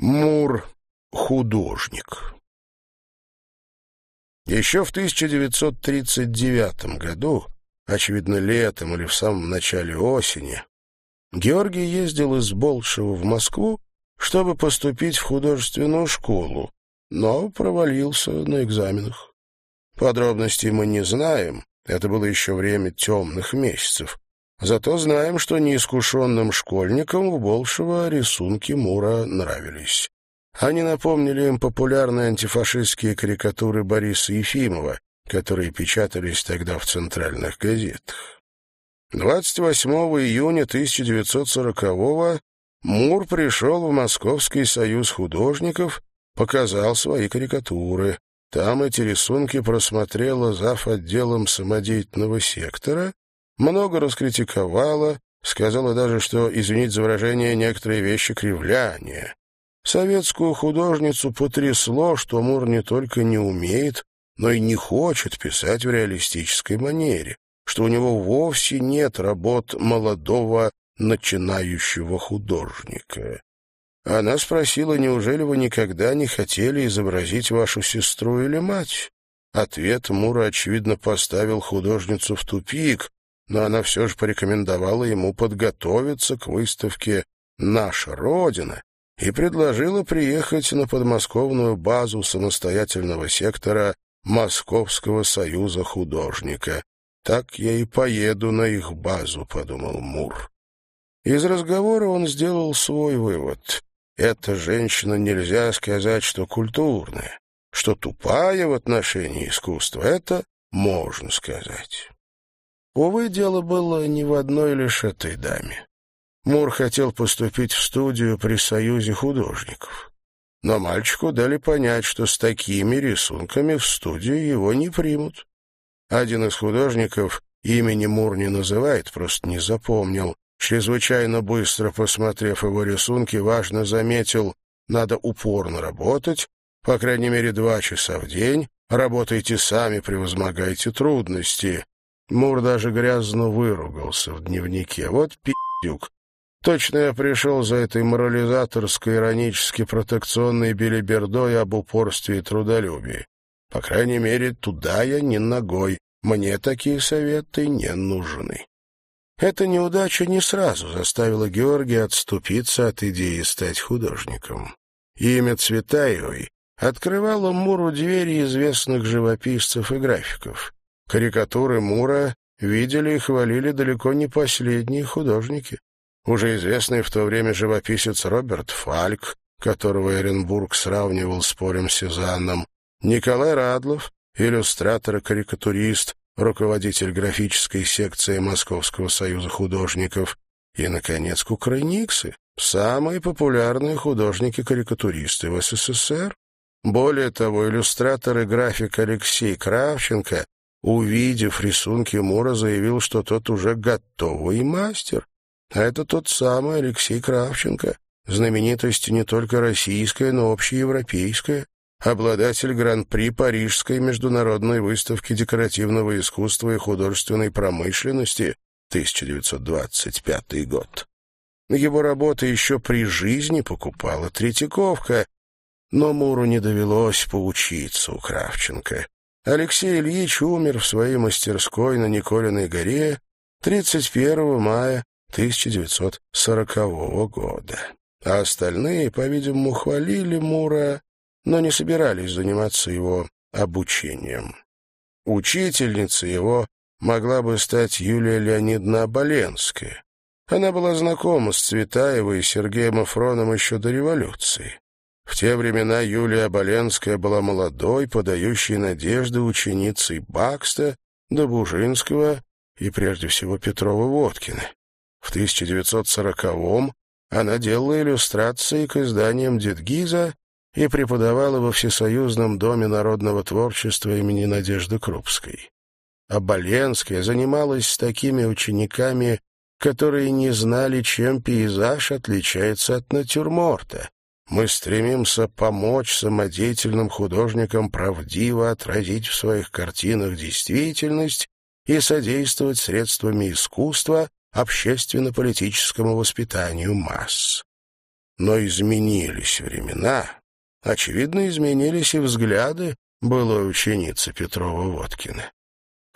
Мур — художник. Еще в 1939 году, очевидно, летом или в самом начале осени, Георгий ездил из Болшева в Москву, чтобы поступить в художественную школу, но провалился на экзаменах. Подробностей мы не знаем, это было еще время темных месяцев. Зато знаем, что неискушенным школьникам в Болшево рисунки Мура нравились. Они напомнили им популярные антифашистские карикатуры Бориса Ефимова, которые печатались тогда в центральных газетах. 28 июня 1940-го Мур пришел в Московский союз художников, показал свои карикатуры. Там эти рисунки просмотрела зав. отделом самодеятельного сектора много раскритиковала, сказала даже, что, извинить за выражение, некоторые вещи кривляние. Советскую художницу потрясло, что Мур не только не умеет, но и не хочет писать в реалистической манере, что у него вовсе нет работ молодого начинающего художника. Она спросила, неужели вы никогда не хотели изобразить вашу сестру или мать? Ответ Мура, очевидно, поставил художницу в тупик, но она все же порекомендовала ему подготовиться к выставке «Наша Родина» и предложила приехать на подмосковную базу самостоятельного сектора Московского союза художника. «Так я и поеду на их базу», — подумал Мур. Из разговора он сделал свой вывод. Эта женщина нельзя сказать, что культурная, что тупая в отношении искусства, это можно сказать. Увы, дело было не в одной лишь этой даме. Мур хотел поступить в студию при Союзе художников. Но мальчику дали понять, что с такими рисунками в студию его не примут. Один из художников, имени Мур не называет, просто не запомнил, чрезвычайно быстро посмотрев его рисунки, важно заметил, надо упорно работать, по крайней мере два часа в день, работайте сами, превозмогайте трудности. Мур даже грязно выругался в дневнике. Вот пи***юк. Точно я пришел за этой морализаторской, иронически протекционной билибердой об упорстве и трудолюбии. По крайней мере, туда я не ногой. Мне такие советы не нужны. Эта неудача не сразу заставила Георгия отступиться от идеи стать художником. Имя Цветаевой открывало Муру двери известных живописцев и графиков. Карикатуры Мура видели и хвалили далеко не последние художники. Уже известный в то время живописец Роберт Фальк, которого Эренбург сравнивал с Полем Сезанном, Николай Радлов, иллюстратор и карикатурист, руководитель графической секции Московского союза художников, и, наконец, Кукрыниксы, самые популярные художники-карикатуристы в СССР. Более того, иллюстратор и график Алексей Кравченко Увидев рисунки Мура, заявил, что тот уже готовый мастер. А это тот самый Алексей Кравченко, знаменитость не только российская, но общеевропейская, обладатель Гран-при Парижской международной выставки декоративного искусства и художественной промышленности 1925 год. Его работы еще при жизни покупала Третьяковка, но Муру не довелось поучиться у Кравченко. Алексей Ильич умер в своей мастерской на Николиной горе 31 мая 1940 года. А остальные, по-видимому, хвалили Мура, но не собирались заниматься его обучением. Учительницей его могла бы стать Юлия Леонидовна Оболенская. Она была знакома с Цветаевой и Сергеем Афроном еще до революции. В те времена Юлия Оболенская была молодой, подающей надежды ученицей Бакста, Добужинского и, прежде всего, Петрова-Водкина. В 1940-м она делала иллюстрации к изданиям Дедгиза и преподавала во Всесоюзном доме народного творчества имени Надежды Крупской. Оболенская занималась с такими учениками, которые не знали, чем пейзаж отличается от натюрморта, мы стремимся помочь самодеятельным художникам правдиво отразить в своих картинах действительность и содействовать средствами искусства общественно-политическому воспитанию масс. Но изменились времена. Очевидно, изменились и взгляды былой ученицы Петрова-Водкина.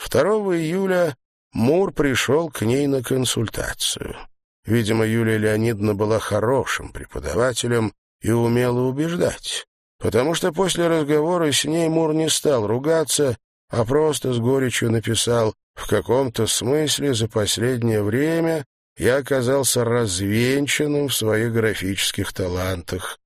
2 июля Мур пришел к ней на консультацию. Видимо, Юлия Леонидовна была хорошим преподавателем и умела убеждать, потому что после разговора с ней Мур не стал ругаться, а просто с горечью написал «В каком-то смысле за последнее время я оказался развенчанным в своих графических талантах.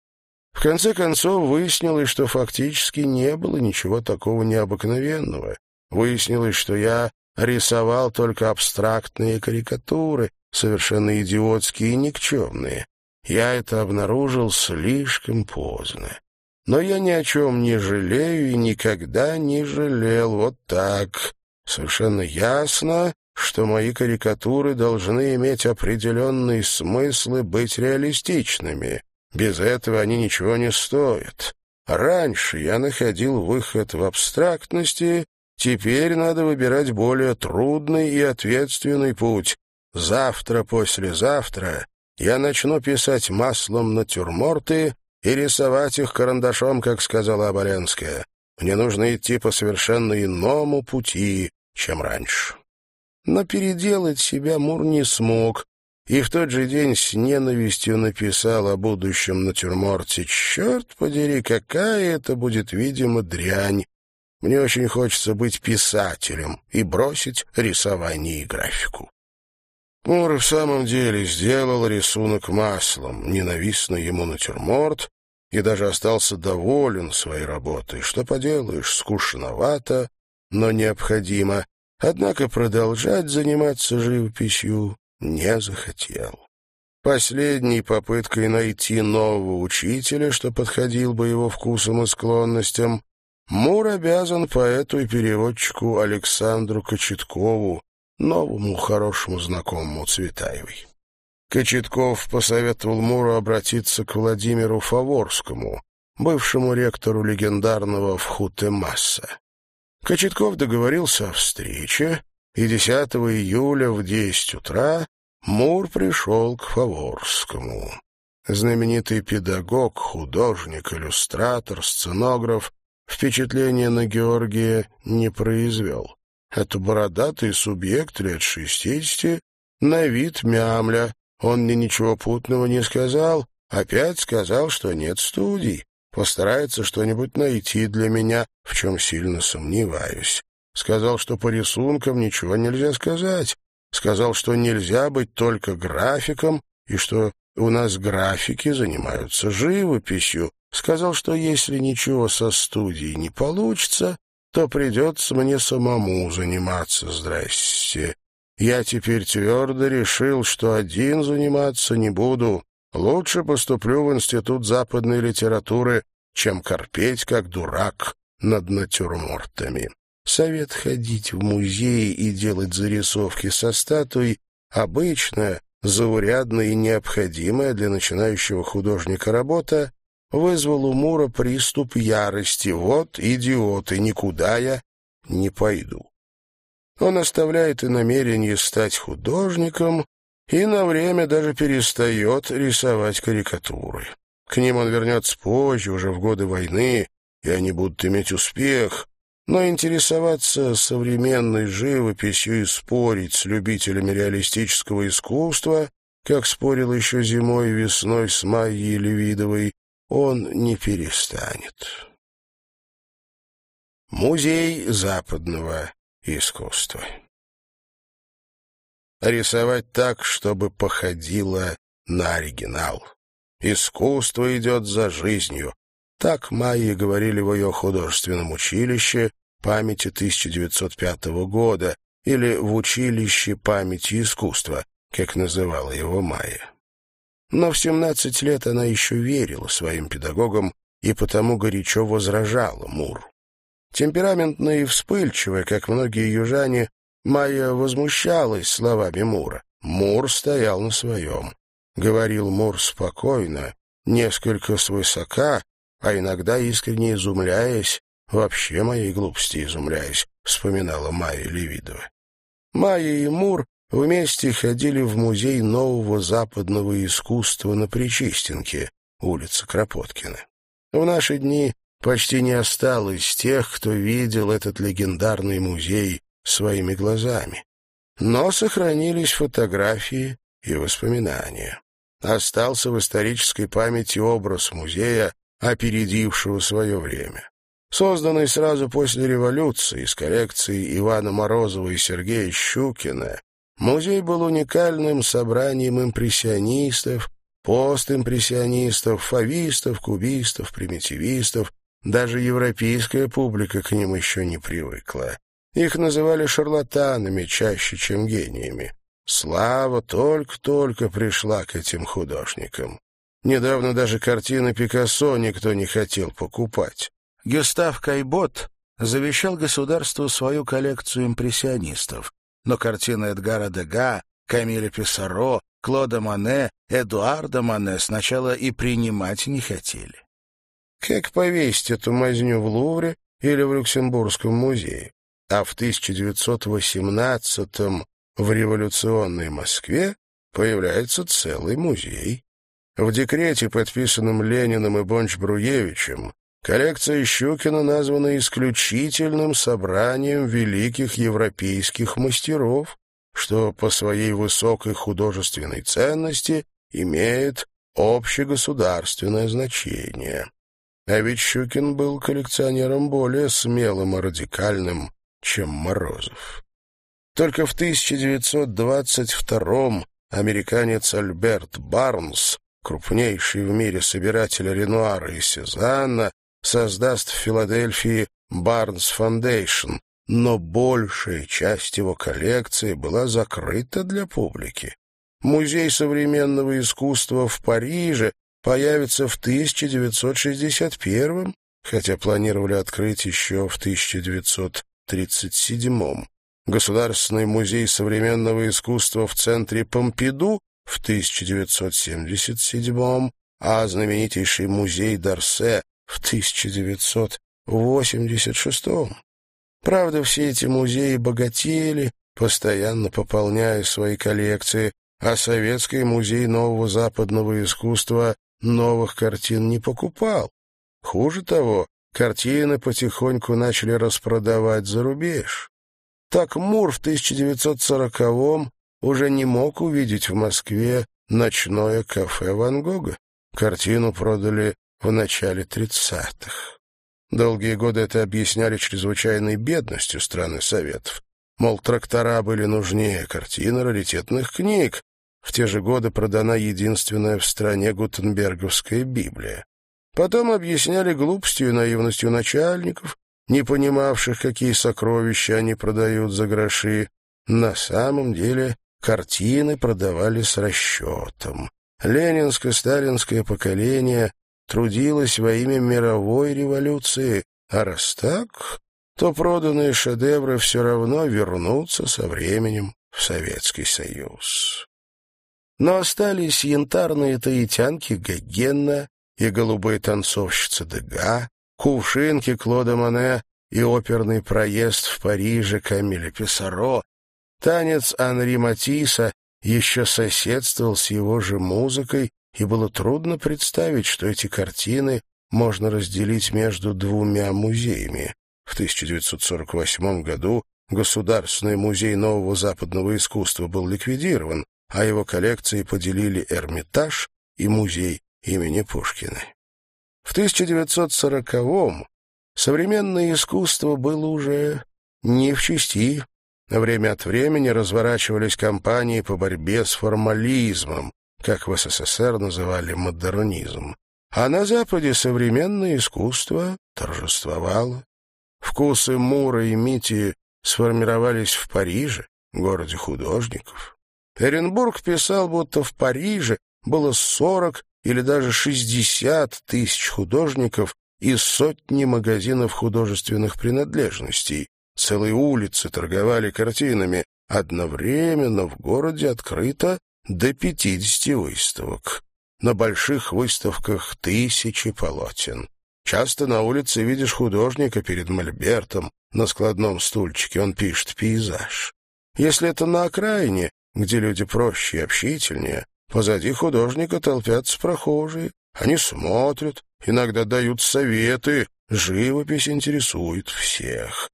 В конце концов выяснилось, что фактически не было ничего такого необыкновенного. Выяснилось, что я рисовал только абстрактные карикатуры, совершенно идиотские и никчемные. Я это обнаружил слишком поздно. Но я ни о чем не жалею и никогда не жалел. Вот так. Совершенно ясно, что мои карикатуры должны иметь определенные смыслы, быть реалистичными. Без этого они ничего не стоят. Раньше я находил выход в абстрактности, теперь надо выбирать более трудный и ответственный путь. Завтра, послезавтра я начну писать маслом натюрморты и рисовать их карандашом, как сказала Оболенская. Мне нужно идти по совершенно иному пути, чем раньше. Но переделать себя Мур не смог, и в тот же день с ненавистью написал о будущем натюрморте «Черт подери, какая это будет, видимо, дрянь! Мне очень хочется быть писателем и бросить рисование и графику». Мур в самом деле сделал рисунок маслом, ненавистный ему натюрморт, и даже остался доволен своей работой. Что поделаешь, скучновато, но необходимо. Однако продолжать заниматься живописью не захотел. Последней попыткой найти нового учителя, что подходил бы его вкусам и склонностям, Мур обязан поэту и переводчику Александру Кочеткову, новому хорошему знакомому Цветаевой. Кочетков посоветовал Муру обратиться к Владимиру Фаворскому, бывшему ректору легендарного Вхутемасса. Кочетков договорился о встрече, и 10 июля в 10 утра Мур пришел к Фаворскому. Знаменитый педагог, художник, иллюстратор, сценограф впечатления на Георгия не произвел. Это бородатый субъект лет шестидесяти, на вид мямля. Он мне ничего путного не сказал, опять сказал, что нет студий, постарается что-нибудь найти для меня, в чем сильно сомневаюсь. Сказал, что по рисункам ничего нельзя сказать. Сказал, что нельзя быть только графиком, и что у нас графики занимаются живописью. Сказал, что если ничего со студией не получится, то придется мне самому заниматься. Здрасте. Я теперь твердо решил, что один заниматься не буду. Лучше поступлю в Институт западной литературы, чем корпеть, как дурак, над натюрмортами. Совет ходить в музей и делать зарисовки со статуей — обычная, заурядная и необходимая для начинающего художника работа, вызвал у Мура приступ ярости. Вот идиоты, никуда я не пойду. Он оставляет и намерение стать художником, и на время даже перестает рисовать карикатуры. К ним он вернется позже, уже в годы войны, и они будут иметь успех, но интересоваться современной живописью и спорить с любителями реалистического искусства, как спорил еще зимой и весной с Майей Левидовой, он не перестанет. Музей западного искусства Рисовать так, чтобы походило на оригинал. Искусство идет за жизнью, так Майи говорили в ее художественном училище памяти 1905 года или в училище памяти искусства, как называла его Майя. Но в 17 лет она еще верила своим педагогам и потому горячо возражала Муру. Темпераментная и вспыльчивая, как многие южане, Майя возмущалась словами Мура. Мур стоял на своем. Говорил Мур спокойно, несколько свысока, а иногда искренне изумляясь, вообще моей глупости изумляясь, вспоминала Майя Левидова. Майя и Мур вместе ходили в Музей нового западного искусства на Причистенке, улица Кропоткина. В наши дни почти не осталось тех, кто видел этот легендарный музей своими глазами. Но сохранились фотографии и воспоминания. Остался в исторической памяти образ музея, опередившего свое время. Созданный сразу после революции из коллекции Ивана Морозова и Сергея Щукина, музей был уникальным собранием импрессионистов, постимпрессионистов, фавистов, кубистов, примитивистов, даже европейская публика к ним еще не привыкла. Их называли шарлатанами чаще, чем гениями. Слава только-только пришла к этим художникам. Недавно даже картины Пикассо никто не хотел покупать. Гюстав Кайбот завещал государству свою коллекцию импрессионистов, но картины Эдгара Дега, Камиля Писаро, Клода Мане, Эдуарда Мане сначала и принимать не хотели. Как повесить эту мазню в Лувре или в Люксембургском музее? А в 1918-м в революционной Москве появляется целый музей. В декрете, подписанном Лениным и Бонч-Бруевичем, коллекция Щукина названа исключительным собранием великих европейских мастеров, что по своей высокой художественной ценности имеет общегосударственное значение. А ведь Щукин был коллекционером более смелым и радикальным, чем Морозов. Только в 1922-м американец Альберт Барнс крупнейший в мире собиратель Ренуара и Сезанна, создаст в Филадельфии Барнс Foundation, но большая часть его коллекции была закрыта для публики. Музей современного искусства в Париже появится в 1961 хотя планировали открыть еще в 1937 Государственный музей современного искусства в центре Помпиду в 1977 а знаменитейший музей Дарсе в 1986 Правда, все эти музеи богатели, постоянно пополняя свои коллекции, а Советский музей нового западного искусства новых картин не покупал. Хуже того, картины потихоньку начали распродавать за рубеж. Так Мур в 1940-м уже не мог увидеть в Москве ночное кафе Ван Гога. Картину продали в начале тридцатых. Долгие годы это объясняли чрезвычайной бедностью страны Советов. Мол, трактора были нужнее картин раритетных книг. В те же годы продана единственная в стране Гутенберговская Библия. Потом объясняли глупостью и наивностью начальников, не понимавших, какие сокровища они продают за гроши. На самом деле Картины продавали с расчетом. Ленинско-сталинское поколение трудилось во имя мировой революции, а раз так, то проданные шедевры все равно вернутся со временем в Советский Союз. Но остались янтарные таитянки Гогена и голубые танцовщицы Дега, кувшинки Клода Моне и оперный проезд в Париже Камиля Писаро, Танец Анри Матисса еще соседствовал с его же музыкой, и было трудно представить, что эти картины можно разделить между двумя музеями. В 1948 году Государственный музей нового западного искусства был ликвидирован, а его коллекции поделили Эрмитаж и музей имени Пушкина. В 1940-м современное искусство было уже не в части Время от времени разворачивались кампании по борьбе с формализмом, как в СССР называли модернизм. А на Западе современное искусство торжествовало. Вкусы Мура и Мити сформировались в Париже, городе художников. Эренбург писал, будто в Париже было сорок или даже шестьдесят тысяч художников и сотни магазинов художественных принадлежностей, Целые улицы торговали картинами. Одновременно в городе открыто до 50 выставок. На больших выставках тысячи полотен. Часто на улице видишь художника перед мольбертом, на складном стульчике он пишет пейзаж. Если это на окраине, где люди проще и общительнее, позади художника толпятся прохожие. Они смотрят, иногда дают советы, живопись интересует всех.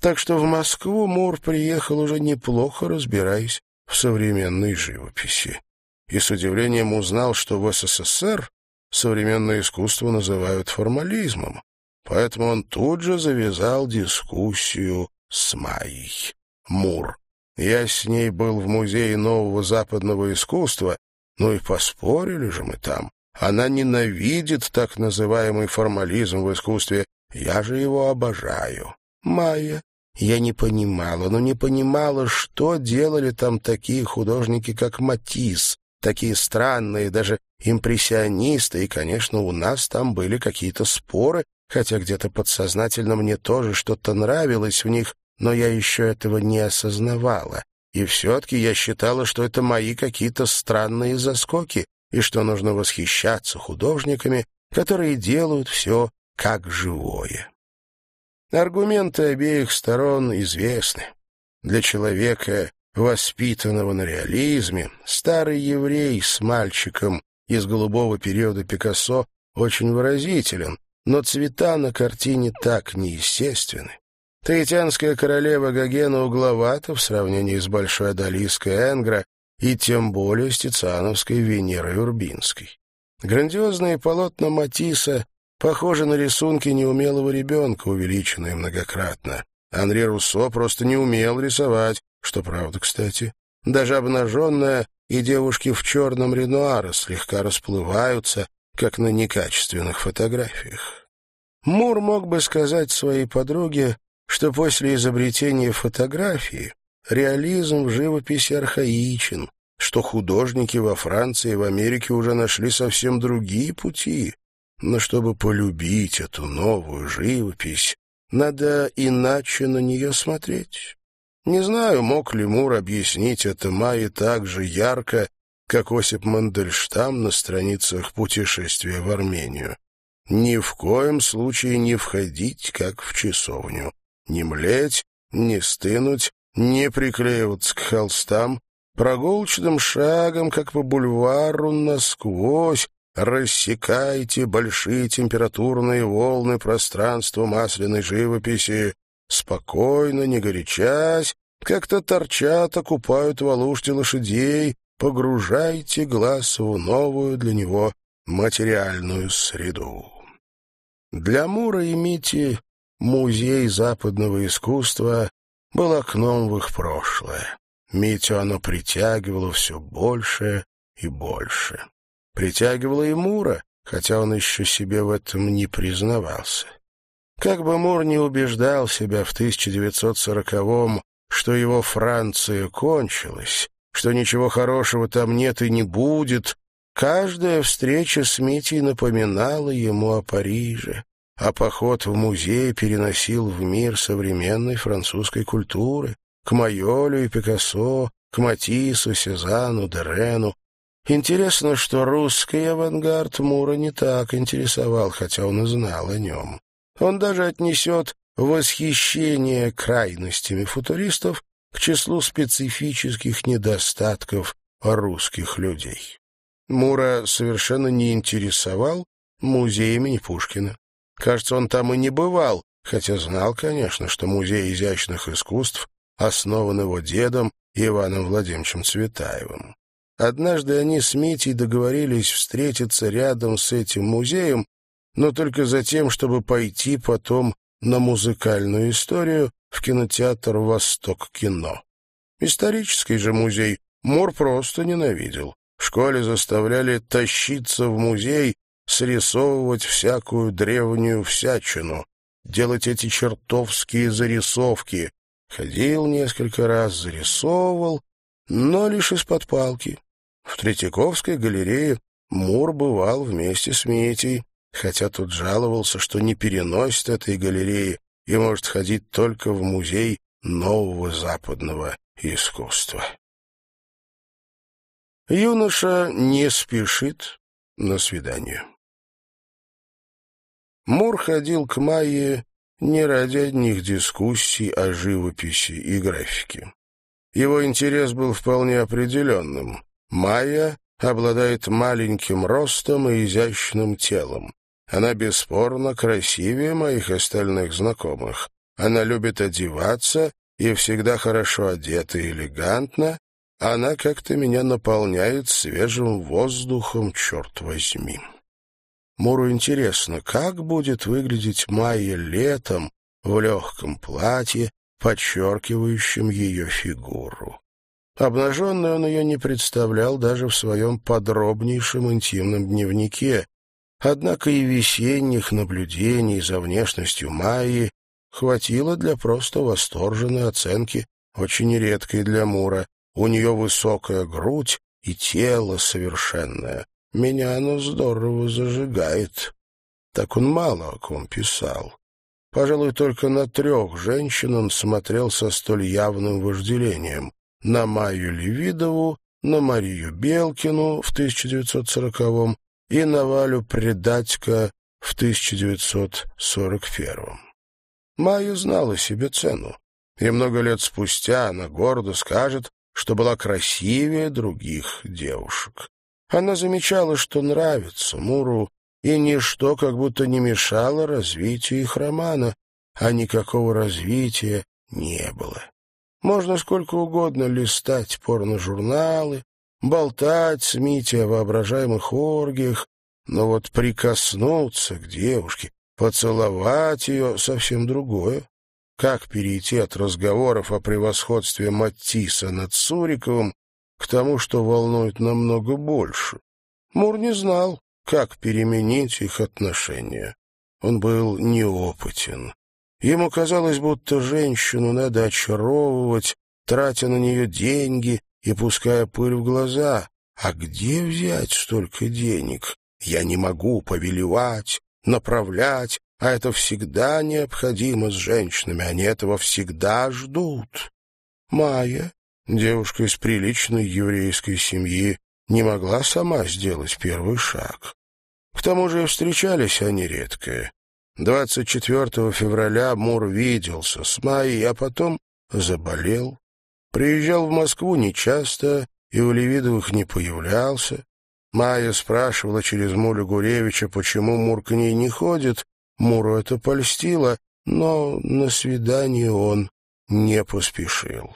Так что в Москву Мур приехал уже неплохо разбираясь в современной живописи. И с удивлением узнал, что в СССР современное искусство называют формализмом. Поэтому он тут же завязал дискуссию с Майей. Мур. Я с ней был в Музее нового западного искусства, ну и поспорили же мы там. Она ненавидит так называемый формализм в искусстве. Я же его обожаю. Майя. Я не понимала, но не понимала, что делали там такие художники, как Матисс, такие странные, даже импрессионисты, и, конечно, у нас там были какие-то споры, хотя где-то подсознательно мне тоже что-то нравилось в них, но я еще этого не осознавала. И все-таки я считала, что это мои какие-то странные заскоки, и что нужно восхищаться художниками, которые делают все как живое. Аргументы обеих сторон известны. Для человека, воспитанного на реализме, старый еврей с мальчиком из голубого периода Пикассо очень выразителен, но цвета на картине так неестественны. Таитянская королева Гогена угловата в сравнении с Большой Адалийской Энгра и тем более с Тициановской Венерой Урбинской. Грандиозные полотна Матисса похожи на рисунки неумелого ребенка, увеличенные многократно. Анри Руссо просто не умел рисовать, что правда, кстати. Даже обнаженная и девушки в черном ренуаре слегка расплываются, как на некачественных фотографиях. Мур мог бы сказать своей подруге, что после изобретения фотографии реализм в живописи архаичен, что художники во Франции и в Америке уже нашли совсем другие пути. Но чтобы полюбить эту новую живопись, надо иначе на нее смотреть. Не знаю, мог ли Мур объяснить это Майе так же ярко, как Осип Мандельштам на страницах «Путешествия в Армению». Ни в коем случае не входить, как в часовню. Не млеть, не стынуть, не приклеиваться к холстам, прогулочным шагом, как по бульвару, насквозь, рассекайте большие температурные волны пространства масляной живописи, спокойно, не горячась, как-то торчат, окупают в Алуште лошадей, погружайте глаз в новую для него материальную среду. Для Мура и Мити музей западного искусства был окном в их прошлое. Митю оно притягивало все больше и больше. Притягивало и Мура, хотя он еще себе в этом не признавался. Как бы Мур не убеждал себя в 1940-м, что его Франция кончилась, что ничего хорошего там нет и не будет, каждая встреча с Митей напоминала ему о Париже, а поход в музей переносил в мир современной французской культуры, к Майолю и Пикассо, к Матиссу, Сезану, Дерену. Интересно, что русский авангард Мура не так интересовал, хотя он и знал о нем. Он даже отнесет восхищение крайностями футуристов к числу специфических недостатков русских людей. Мура совершенно не интересовал музей имени Пушкина. Кажется, он там и не бывал, хотя знал, конечно, что музей изящных искусств основан его дедом Иваном Владимировичем Цветаевым. Однажды они с Митей договорились встретиться рядом с этим музеем, но только за тем, чтобы пойти потом на музыкальную историю в кинотеатр «Восток кино». Исторический же музей Мур просто ненавидел. В школе заставляли тащиться в музей срисовывать всякую древнюю всячину, делать эти чертовские зарисовки. Ходил несколько раз, зарисовывал, но лишь из-под палки. В Третьяковской галерее Мур бывал вместе с Митей, хотя тот жаловался, что не переносит этой галереи и может ходить только в музей нового западного искусства. Юноша не спешит на свидание. Мур ходил к Майе не ради одних дискуссий о живописи и графике. Его интерес был вполне определенным. Майя обладает маленьким ростом и изящным телом. Она бесспорно красивее моих остальных знакомых. Она любит одеваться и всегда хорошо одета и элегантна. Она как-то меня наполняет свежим воздухом, черт возьми. Муру интересно, как будет выглядеть Майя летом в легком платье, подчеркивающем ее фигуру. Обнаженной он ее не представлял даже в своем подробнейшем интимном дневнике, однако и весенних наблюдений за внешностью Майи хватило для просто восторженной оценки, очень редкой для Мура. У нее высокая грудь и тело совершенное. Меня оно здорово зажигает. Так он мало о ком писал. Пожалуй, только на трех женщин он смотрел со столь явным вожделением. На Майю Левидову, на Марию Белкину в 1940-м и на Валю Предатько в 1941-м. Майя знала себе цену, и много лет спустя она гордо скажет, что была красивее других девушек. Она замечала, что нравится Муру, и ничто как будто не мешало развитию их романа, а никакого развития не было. Можно сколько угодно листать порно-журналы, болтать с Митей о воображаемых оргиях, но вот прикоснуться к девушке, поцеловать ее — совсем другое. Как перейти от разговоров о превосходстве Матисса над Суриковым к тому, что волнует намного больше? Мур не знал, как переменить их отношения. Он был неопытен. Ему казалось, будто женщину надо очаровывать, тратя на нее деньги и пуская пыль в глаза. А где взять столько денег? Я не могу повелевать, направлять, а это всегда необходимо с женщинами, они этого всегда ждут. Майя, девушка из приличной еврейской семьи, не могла сама сделать первый шаг. К тому же встречались они редко. 24 февраля Мур виделся с Майей, а потом заболел. Приезжал в Москву нечасто и у Левидовых не появлялся. Майя спрашивала через Мулю Гуревича, почему Мур к ней не ходит. Муру это польстило, но на свидание он не поспешил.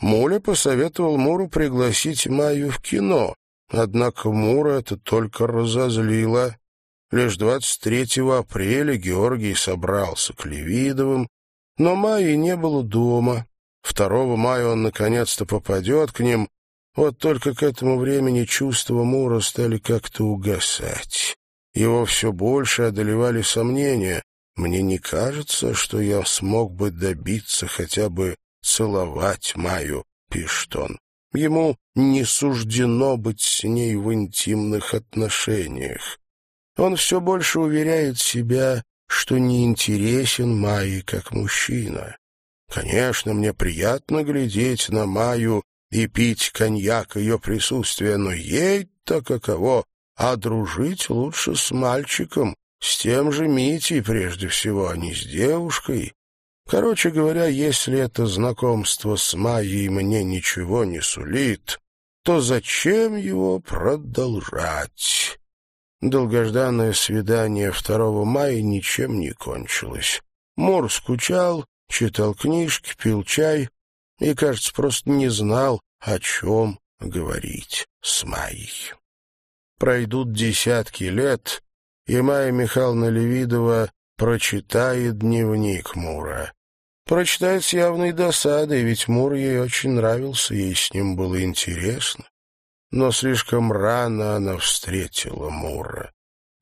Муля посоветовал Муру пригласить Майю в кино, однако Мура это только разозлило. Лишь 23 апреля Георгий собрался к Левидовым, но Майи не было дома. 2 мая он наконец-то попадет к ним, вот только к этому времени чувства Мура стали как-то угасать. Его все больше одолевали сомнения. Мне не кажется, что я смог бы добиться хотя бы целовать Маю, пишет он. Ему не суждено быть с ней в интимных отношениях. Он все больше уверяет себя, что не интересен Майе как мужчина. Конечно, мне приятно глядеть на Маю и пить коньяк ее присутствия, но ей-то каково, а дружить лучше с мальчиком, с тем же Митей прежде всего, а не с девушкой. Короче говоря, если это знакомство с Майей мне ничего не сулит, то зачем его продолжать? Долгожданное свидание 2 мая ничем не кончилось. Мор скучал, читал книжки, пил чай и, кажется, просто не знал, о чем говорить с Майей. Пройдут десятки лет, и Майя Михайловна Левидова прочитает дневник Мура. Прочитает с явной досадой, ведь Мур ей очень нравился, ей с ним было интересно. Но слишком рано она встретила Мура.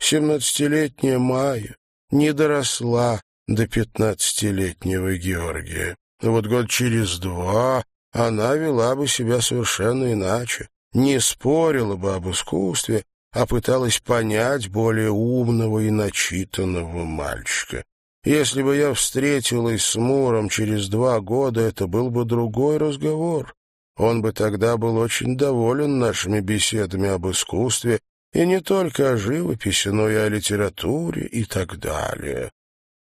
Семнадцатилетняя Майя не доросла до пятнадцатилетнего Георгия. Вот год через два она вела бы себя совершенно иначе, не спорила бы об искусстве, а пыталась понять более умного и начитанного мальчика. Если бы я встретилась с Муром через два года, это был бы другой разговор. Он бы тогда был очень доволен нашими беседами об искусстве, и не только о живописи, но и о литературе и так далее.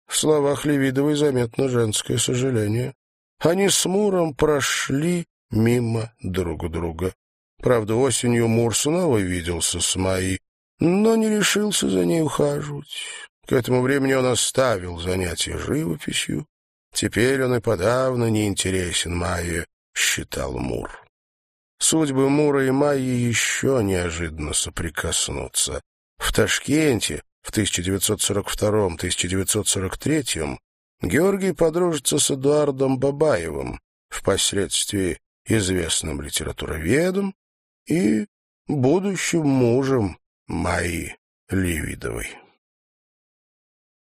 В словах Левидовой заметно женское сожаление. Они с Муром прошли мимо друг друга. Правда, осенью Мур снова виделся с Майей, но не решился за ней ухаживать. К этому времени он оставил занятия живописью. Теперь он и подавно не интересен Майе, считал Мур. Судьбы Мура и Майи еще неожиданно соприкоснутся. В Ташкенте в 1942-1943 Георгий подружится с Эдуардом Бабаевым, впоследствии известным литературоведом и будущим мужем Майи Левидовой.